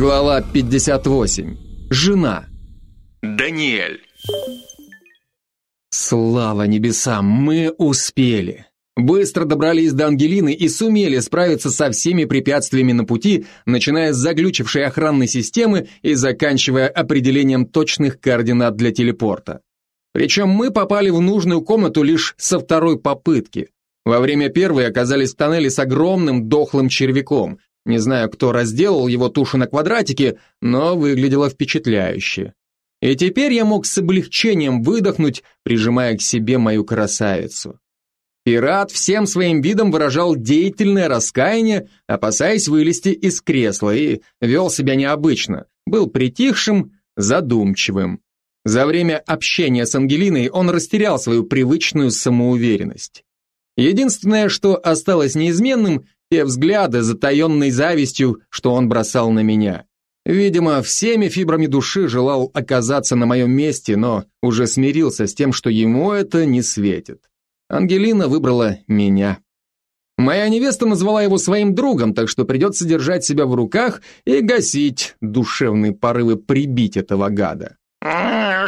Глава 58. Жена. Даниэль. Слава небесам, мы успели. Быстро добрались до Ангелины и сумели справиться со всеми препятствиями на пути, начиная с заглючившей охранной системы и заканчивая определением точных координат для телепорта. Причем мы попали в нужную комнату лишь со второй попытки. Во время первой оказались в тоннеле с огромным дохлым червяком, не знаю, кто разделал его тушу на квадратики, но выглядело впечатляюще. И теперь я мог с облегчением выдохнуть, прижимая к себе мою красавицу. Пират всем своим видом выражал деятельное раскаяние, опасаясь вылезти из кресла, и вел себя необычно, был притихшим, задумчивым. За время общения с Ангелиной он растерял свою привычную самоуверенность. Единственное, что осталось неизменным, те взгляды, затаенной завистью, что он бросал на меня. Видимо, всеми фибрами души желал оказаться на моем месте, но уже смирился с тем, что ему это не светит. Ангелина выбрала меня. Моя невеста назвала его своим другом, так что придется держать себя в руках и гасить душевные порывы прибить этого гада.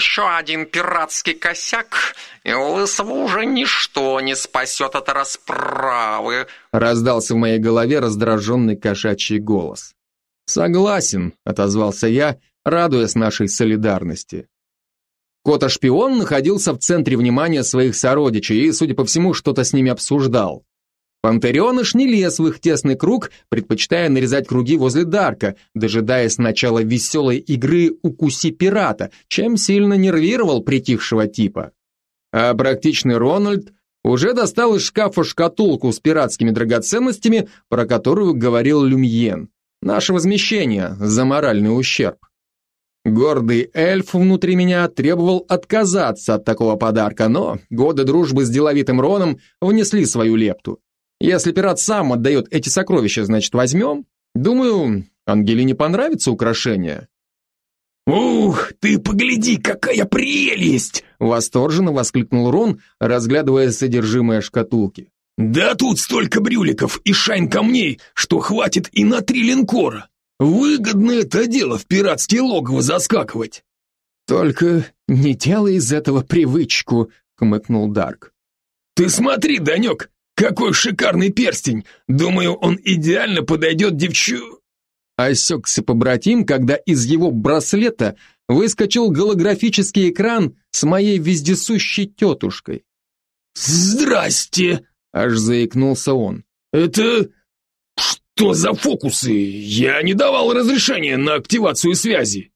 «Еще один пиратский косяк, и лысого уже ничто не спасет от расправы», раздался в моей голове раздраженный кошачий голос. «Согласен», — отозвался я, радуясь нашей солидарности. Кота-шпион находился в центре внимания своих сородичей и, судя по всему, что-то с ними обсуждал. Пантереныш не лез в их тесный круг, предпочитая нарезать круги возле Дарка, дожидаясь начала веселой игры «Укуси пирата», чем сильно нервировал притихшего типа. А практичный Рональд уже достал из шкафа шкатулку с пиратскими драгоценностями, про которую говорил Люмьен. Наше возмещение за моральный ущерб. Гордый эльф внутри меня требовал отказаться от такого подарка, но годы дружбы с деловитым Роном внесли свою лепту. Если пират сам отдает эти сокровища, значит возьмем. Думаю, Ангелине понравится украшение. «Ух, ты погляди, какая прелесть!» Восторженно воскликнул Рон, разглядывая содержимое шкатулки. «Да тут столько брюликов и шайн камней, что хватит и на три линкора. Выгодно это дело в пиратские логово заскакивать». «Только не делай из этого привычку», — хмыкнул Дарк. «Ты смотри, Данек, какой шикарный перстень! Думаю, он идеально подойдет девчу...» Осекся побратим, когда из его браслета выскочил голографический экран с моей вездесущей тетушкой. «Здрасте!» — аж заикнулся он. «Это... что за фокусы? Я не давал разрешения на активацию связи».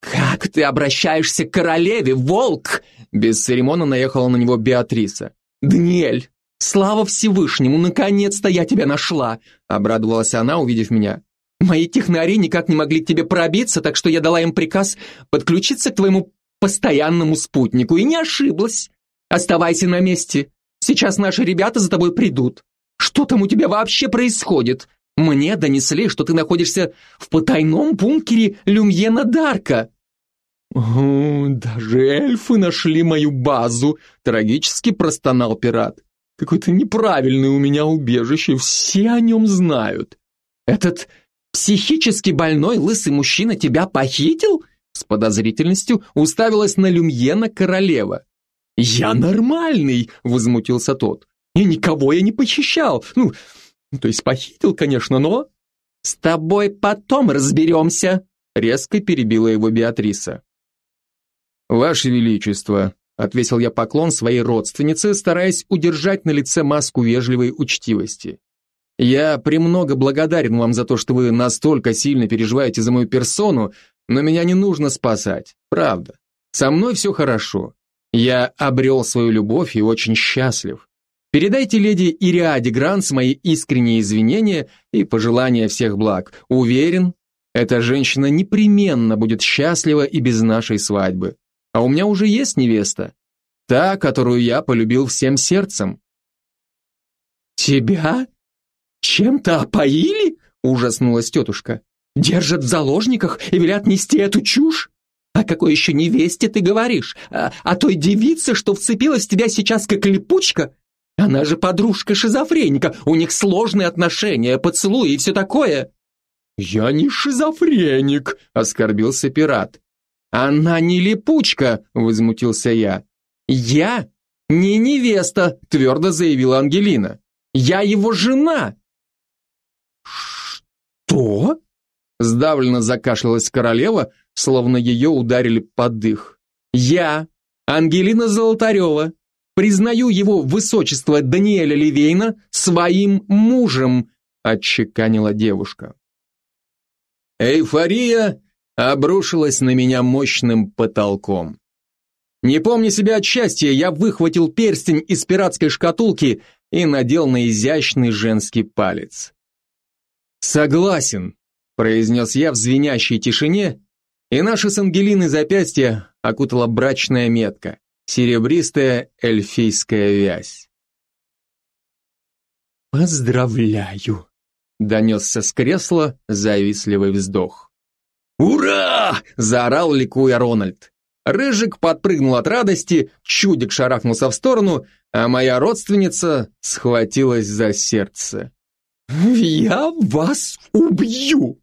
«Как ты обращаешься к королеве, волк?» Без церемона наехала на него Беатриса. «Даниэль, слава Всевышнему, наконец-то я тебя нашла!» Обрадовалась она, увидев меня. Мои технари никак не могли к тебе пробиться, так что я дала им приказ подключиться к твоему постоянному спутнику и не ошиблась. Оставайся на месте. Сейчас наши ребята за тобой придут. Что там у тебя вообще происходит? Мне донесли, что ты находишься в потайном бункере Люмьена Дарка. О, даже эльфы нашли мою базу, трагически простонал пират. Какое-то неправильное у меня убежище, все о нем знают. Этот Психически больной лысый мужчина тебя похитил? С подозрительностью уставилась на Люмьена королева. Я нормальный, возмутился тот. И никого я не похищал. Ну, то есть похитил, конечно, но... С тобой потом разберемся, резко перебила его Беатриса. Ваше Величество, отвесил я поклон своей родственнице, стараясь удержать на лице маску вежливой учтивости. Я премного благодарен вам за то, что вы настолько сильно переживаете за мою персону, но меня не нужно спасать, правда. Со мной все хорошо. Я обрел свою любовь и очень счастлив. Передайте леди Ириаде Гранс мои искренние извинения и пожелания всех благ. Уверен, эта женщина непременно будет счастлива и без нашей свадьбы. А у меня уже есть невеста. Та, которую я полюбил всем сердцем. «Тебя?» «Чем-то опоили?» – ужаснулась тетушка. «Держат в заложниках и велят нести эту чушь? О какой еще невесте ты говоришь? О, о той девице, что вцепилась в тебя сейчас как липучка? Она же подружка шизофреника, у них сложные отношения, поцелуи и все такое». «Я не шизофреник», — оскорбился пират. «Она не липучка», — возмутился я. «Я не невеста», — твердо заявила Ангелина. «Я его жена». «Что?» — сдавленно закашлялась королева, словно ее ударили под дых. «Я, Ангелина Золотарева, признаю его высочество Даниэля Ливейна своим мужем», — отчеканила девушка. Эйфория обрушилась на меня мощным потолком. Не помня себя от счастья, я выхватил перстень из пиратской шкатулки и надел на изящный женский палец. «Согласен», — произнес я в звенящей тишине, и наши с Ангелиной запястья окутала брачная метка, серебристая эльфийская вязь. «Поздравляю», Донесся с кресла завистливый вздох. «Ура!» – заорал ликуя Рональд. Рыжик подпрыгнул от радости, чудик шарахнулся в сторону, а моя родственница схватилась за сердце. «Я вас убью!»